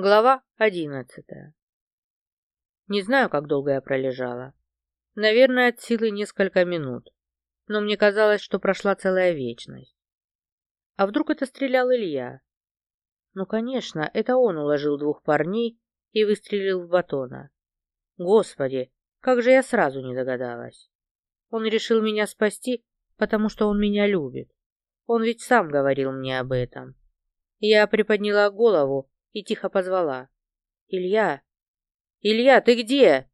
Глава одиннадцатая. Не знаю, как долго я пролежала. Наверное, от силы несколько минут. Но мне казалось, что прошла целая вечность. А вдруг это стрелял Илья? Ну, конечно, это он уложил двух парней и выстрелил в батона. Господи, как же я сразу не догадалась. Он решил меня спасти, потому что он меня любит. Он ведь сам говорил мне об этом. Я приподняла голову и тихо позвала. «Илья! Илья, ты где?»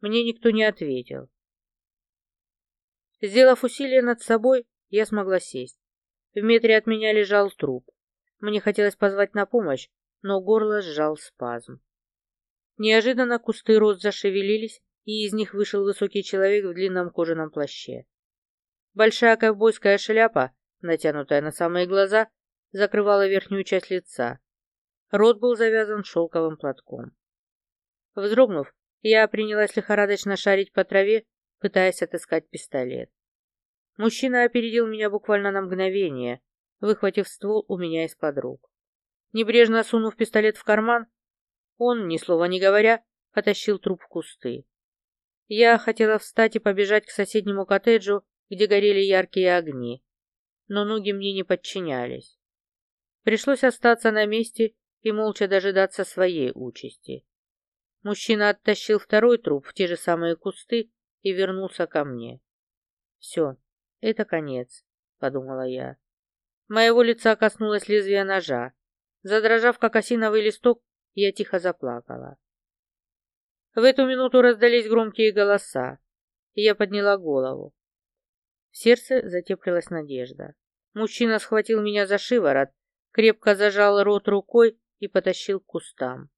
Мне никто не ответил. Сделав усилие над собой, я смогла сесть. В метре от меня лежал труп. Мне хотелось позвать на помощь, но горло сжал спазм. Неожиданно кусты роз зашевелились, и из них вышел высокий человек в длинном кожаном плаще. Большая ковбойская шляпа, натянутая на самые глаза, закрывала верхнюю часть лица. Рот был завязан шелковым платком. Вздрогнув, я принялась лихорадочно шарить по траве, пытаясь отыскать пистолет. Мужчина опередил меня буквально на мгновение, выхватив ствол у меня из-под рук. Небрежно сунув пистолет в карман, он, ни слова не говоря, потащил труп в кусты. Я хотела встать и побежать к соседнему коттеджу, где горели яркие огни, но ноги мне не подчинялись. Пришлось остаться на месте и молча дожидаться своей участи. Мужчина оттащил второй труп в те же самые кусты и вернулся ко мне. «Все, это конец», — подумала я. Моего лица коснулось лезвия ножа. Задрожав, как осиновый листок, я тихо заплакала. В эту минуту раздались громкие голоса, и я подняла голову. В сердце затеплилась надежда. Мужчина схватил меня за шиворот, крепко зажал рот рукой и потащил к кустам.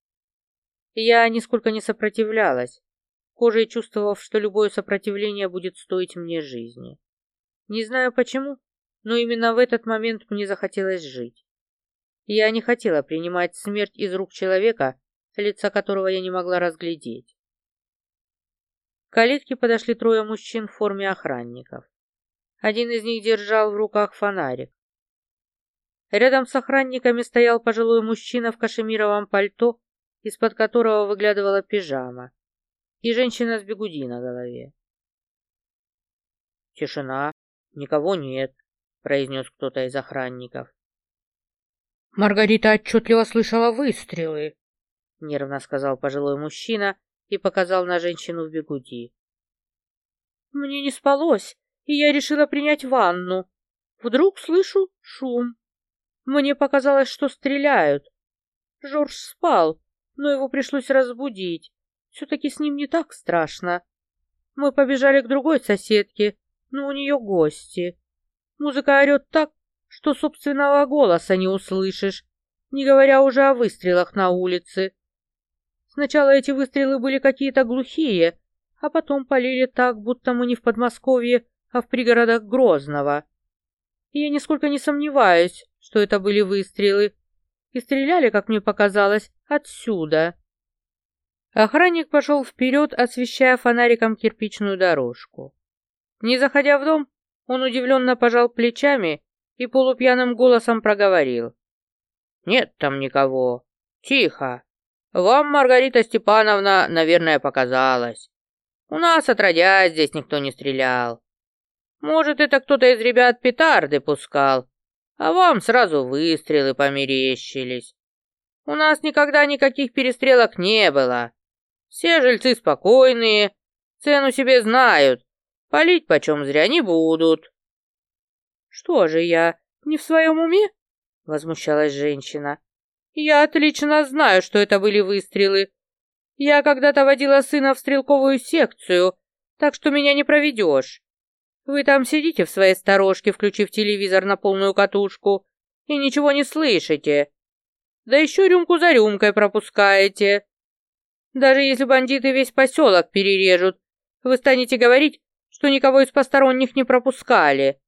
Я нисколько не сопротивлялась, кожей чувствовав, что любое сопротивление будет стоить мне жизни. Не знаю почему, но именно в этот момент мне захотелось жить. Я не хотела принимать смерть из рук человека, лица которого я не могла разглядеть. К калитке подошли трое мужчин в форме охранников. Один из них держал в руках фонарик. Рядом с охранниками стоял пожилой мужчина в кашемировом пальто, из-под которого выглядывала пижама, и женщина с бегуди на голове. «Тишина, никого нет», — произнес кто-то из охранников. «Маргарита отчетливо слышала выстрелы», — нервно сказал пожилой мужчина и показал на женщину в бегуди. «Мне не спалось, и я решила принять ванну. Вдруг слышу шум. Мне показалось, что стреляют. Жорж спал, но его пришлось разбудить. Все-таки с ним не так страшно. Мы побежали к другой соседке, но у нее гости. Музыка орет так, что собственного голоса не услышишь, не говоря уже о выстрелах на улице. Сначала эти выстрелы были какие-то глухие, а потом полили так, будто мы не в Подмосковье, а в пригородах Грозного. И я нисколько не сомневаюсь, что это были выстрелы, и стреляли, как мне показалось, отсюда. Охранник пошел вперед, освещая фонариком кирпичную дорожку. Не заходя в дом, он удивленно пожал плечами и полупьяным голосом проговорил. «Нет там никого. Тихо. Вам, Маргарита Степановна, наверное, показалось. У нас, отродясь, здесь никто не стрелял. Может, это кто-то из ребят петарды пускал, а вам сразу выстрелы померещились. У нас никогда никаких перестрелок не было. Все жильцы спокойные, цену себе знают, палить почем зря не будут. «Что же я, не в своем уме?» — возмущалась женщина. «Я отлично знаю, что это были выстрелы. Я когда-то водила сына в стрелковую секцию, так что меня не проведешь. Вы там сидите в своей сторожке, включив телевизор на полную катушку, и ничего не слышите. Да еще рюмку за рюмкой пропускаете. Даже если бандиты весь поселок перережут, вы станете говорить, что никого из посторонних не пропускали.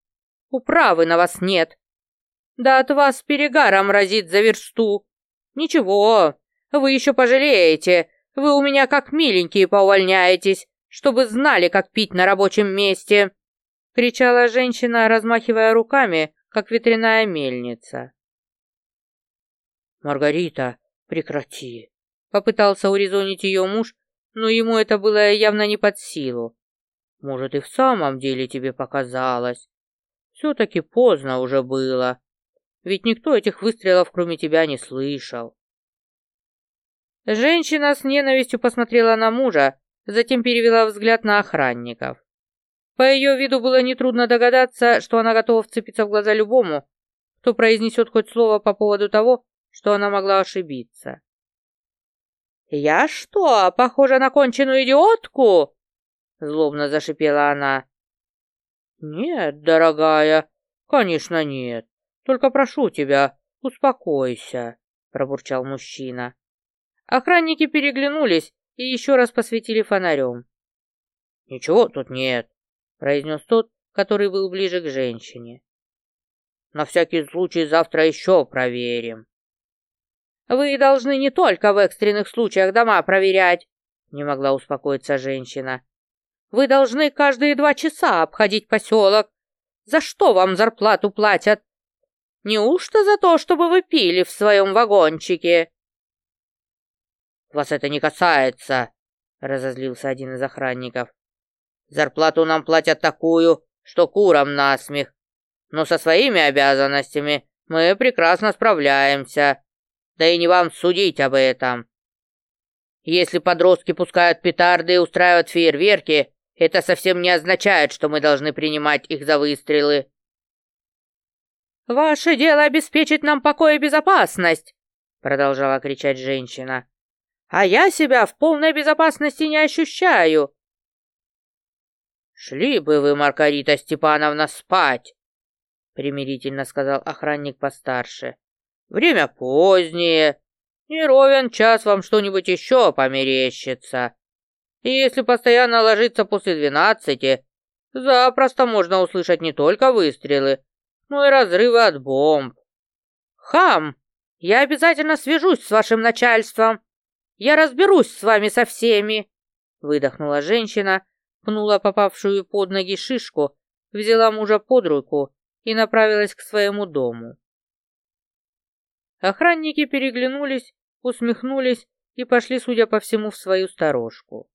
Управы на вас нет. Да от вас перегаром разит за версту. Ничего, вы еще пожалеете. Вы у меня как миленькие поувольняетесь, чтобы знали, как пить на рабочем месте. Кричала женщина, размахивая руками, как ветряная мельница. «Маргарита, Прекрати. Попытался урезонить ее муж, но ему это было явно не под силу. Может, и в самом деле тебе показалось. Все-таки поздно уже было. Ведь никто этих выстрелов, кроме тебя, не слышал. Женщина с ненавистью посмотрела на мужа, затем перевела взгляд на охранников. По ее виду было нетрудно догадаться, что она готова вцепиться в глаза любому, кто произнесет хоть слово по поводу того, что она могла ошибиться. «Я что, похожа на конченую идиотку?» Злобно зашипела она. «Нет, дорогая, конечно нет. Только прошу тебя, успокойся», пробурчал мужчина. Охранники переглянулись и еще раз посветили фонарем. «Ничего тут нет», — произнес тот, который был ближе к женщине. «На всякий случай завтра еще проверим». «Вы должны не только в экстренных случаях дома проверять», — не могла успокоиться женщина. «Вы должны каждые два часа обходить поселок. За что вам зарплату платят? Неужто за то, чтобы вы пили в своем вагончике?» «Вас это не касается», — разозлился один из охранников. «Зарплату нам платят такую, что курам насмех. Но со своими обязанностями мы прекрасно справляемся. Да и не вам судить об этом. Если подростки пускают петарды и устраивают фейерверки, это совсем не означает, что мы должны принимать их за выстрелы». «Ваше дело обеспечить нам покой и безопасность!» продолжала кричать женщина а я себя в полной безопасности не ощущаю. «Шли бы вы, Маргарита Степановна, спать!» — примирительно сказал охранник постарше. «Время позднее. Не ровен час вам что-нибудь еще померещится. И если постоянно ложиться после двенадцати, запросто можно услышать не только выстрелы, но и разрывы от бомб. Хам! Я обязательно свяжусь с вашим начальством я разберусь с вами со всеми!» Выдохнула женщина, пнула попавшую под ноги шишку, взяла мужа под руку и направилась к своему дому. Охранники переглянулись, усмехнулись и пошли, судя по всему, в свою сторожку.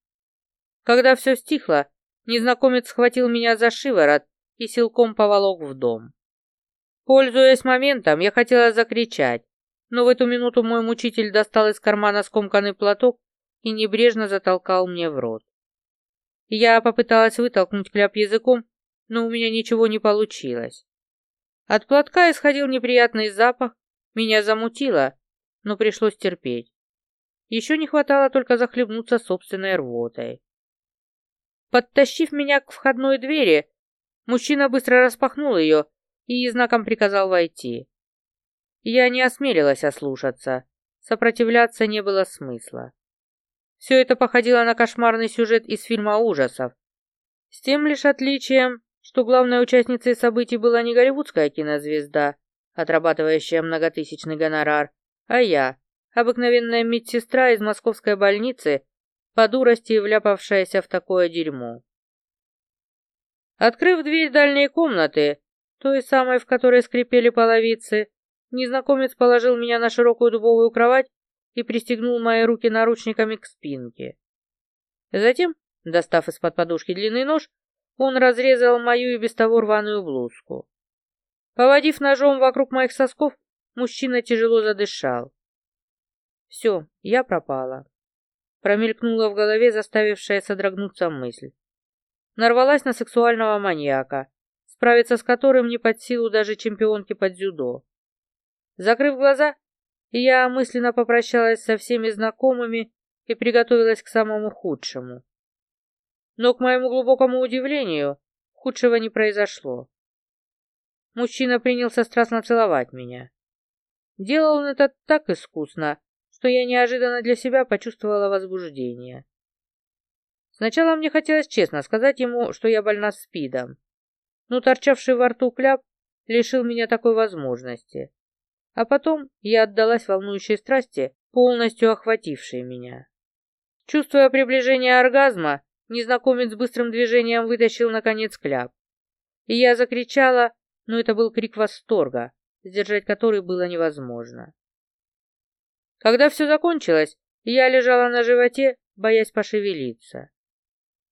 Когда все стихло, незнакомец схватил меня за шиворот и силком поволок в дом. Пользуясь моментом, я хотела закричать, но в эту минуту мой мучитель достал из кармана скомканный платок и небрежно затолкал мне в рот. Я попыталась вытолкнуть кляп языком, но у меня ничего не получилось. От платка исходил неприятный запах, меня замутило, но пришлось терпеть. Еще не хватало только захлебнуться собственной рвотой. Подтащив меня к входной двери, мужчина быстро распахнул ее и знаком приказал войти. Я не осмелилась ослушаться. Сопротивляться не было смысла. Все это походило на кошмарный сюжет из фильма ужасов. С тем лишь отличием, что главной участницей событий была не голливудская кинозвезда, отрабатывающая многотысячный гонорар, а я, обыкновенная медсестра из московской больницы, по дурости вляпавшаяся в такое дерьмо. Открыв дверь дальней комнаты, той самой, в которой скрипели половицы, Незнакомец положил меня на широкую дубовую кровать и пристегнул мои руки наручниками к спинке. Затем, достав из-под подушки длинный нож, он разрезал мою и без того рваную блузку. Поводив ножом вокруг моих сосков, мужчина тяжело задышал. Все, я пропала. Промелькнула в голове заставившая содрогнуться мысль. Нарвалась на сексуального маньяка, справиться с которым не под силу даже чемпионки под дзюдо. Закрыв глаза, я мысленно попрощалась со всеми знакомыми и приготовилась к самому худшему. Но, к моему глубокому удивлению, худшего не произошло. Мужчина принялся страстно целовать меня. Делал он это так искусно, что я неожиданно для себя почувствовала возбуждение. Сначала мне хотелось честно сказать ему, что я больна спидом, но торчавший во рту кляп лишил меня такой возможности. А потом я отдалась волнующей страсти, полностью охватившей меня. Чувствуя приближение оргазма, незнакомец быстрым движением вытащил наконец кляп. И я закричала, но это был крик восторга, сдержать который было невозможно. Когда все закончилось, я лежала на животе, боясь пошевелиться.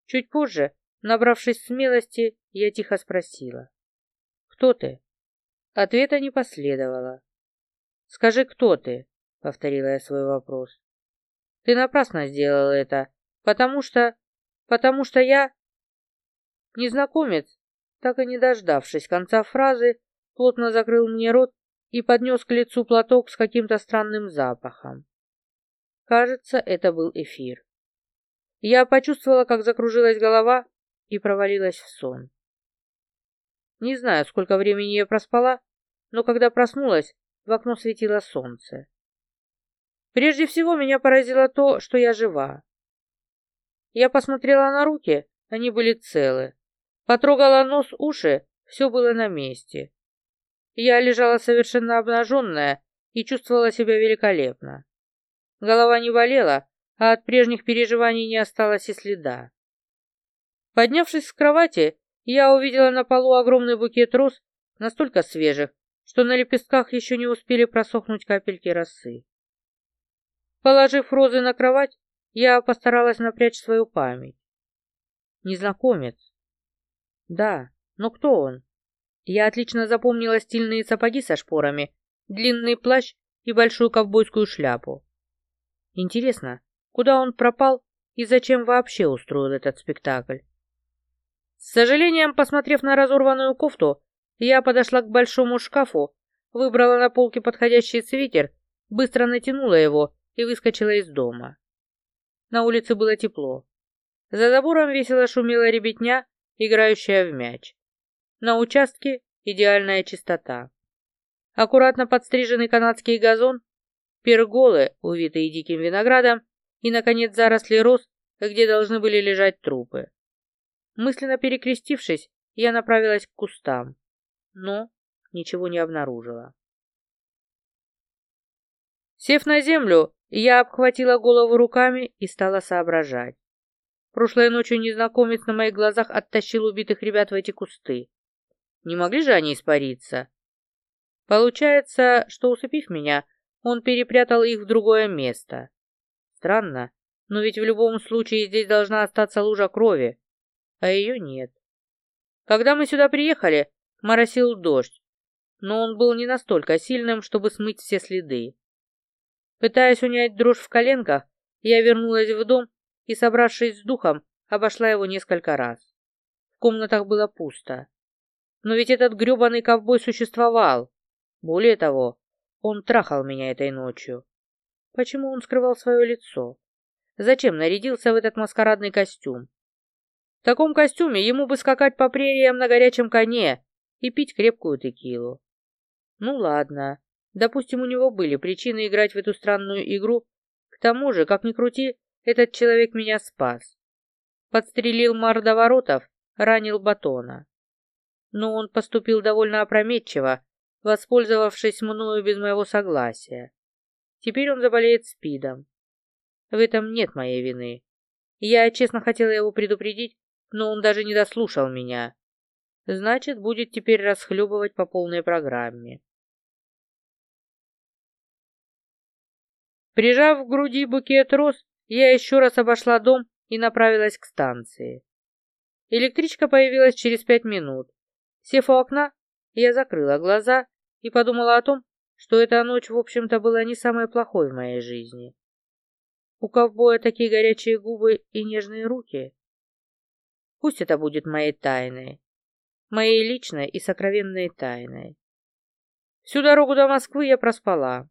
Чуть позже, набравшись смелости, я тихо спросила. «Кто ты?» Ответа не последовало. «Скажи, кто ты?» — повторила я свой вопрос. «Ты напрасно сделал это, потому что... потому что я...» Незнакомец, так и не дождавшись конца фразы, плотно закрыл мне рот и поднес к лицу платок с каким-то странным запахом. Кажется, это был эфир. Я почувствовала, как закружилась голова и провалилась в сон. Не знаю, сколько времени я проспала, но когда проснулась, в окно светило солнце. Прежде всего меня поразило то, что я жива. Я посмотрела на руки, они были целы. Потрогала нос, уши, все было на месте. Я лежала совершенно обнаженная и чувствовала себя великолепно. Голова не болела, а от прежних переживаний не осталось и следа. Поднявшись с кровати, я увидела на полу огромный букет роз, настолько свежих, что на лепестках еще не успели просохнуть капельки росы. Положив розы на кровать, я постаралась напрячь свою память. Незнакомец. Да, но кто он? Я отлично запомнила стильные сапоги со шпорами, длинный плащ и большую ковбойскую шляпу. Интересно, куда он пропал и зачем вообще устроил этот спектакль? С сожалением, посмотрев на разорванную кофту, я подошла к большому шкафу, выбрала на полке подходящий свитер, быстро натянула его и выскочила из дома. На улице было тепло. За забором весело шумела ребятня, играющая в мяч. На участке идеальная чистота. Аккуратно подстриженный канадский газон, перголы, увитые диким виноградом, и, наконец, заросли роз, где должны были лежать трупы. Мысленно перекрестившись, я направилась к кустам, но ничего не обнаружила. Сев на землю, я обхватила голову руками и стала соображать. Прошлой ночью незнакомец на моих глазах оттащил убитых ребят в эти кусты. Не могли же они испариться? Получается, что, усыпив меня, он перепрятал их в другое место. Странно, но ведь в любом случае здесь должна остаться лужа крови, а ее нет. Когда мы сюда приехали, моросил дождь, но он был не настолько сильным, чтобы смыть все следы. Пытаясь унять дрожь в коленках, я вернулась в дом и, собравшись с духом, обошла его несколько раз. В комнатах было пусто. Но ведь этот грёбаный ковбой существовал. Более того, он трахал меня этой ночью. Почему он скрывал свое лицо? Зачем нарядился в этот маскарадный костюм? В таком костюме ему бы скакать по прериям на горячем коне и пить крепкую текилу. Ну ладно, допустим, у него были причины играть в эту странную игру. К тому же, как ни крути, этот человек меня спас. Подстрелил мордоворотов, ранил батона но он поступил довольно опрометчиво, воспользовавшись мною без моего согласия. Теперь он заболеет СПИДом. В этом нет моей вины. Я честно хотела его предупредить, но он даже не дослушал меня. Значит, будет теперь расхлебывать по полной программе. Прижав к груди букет роз, я еще раз обошла дом и направилась к станции. Электричка появилась через пять минут. Сев у окна, я закрыла глаза и подумала о том, что эта ночь, в общем-то, была не самой плохой в моей жизни. У ковбоя такие горячие губы и нежные руки. Пусть это будет моей тайной, моей личной и сокровенной тайной. Всю дорогу до Москвы я проспала.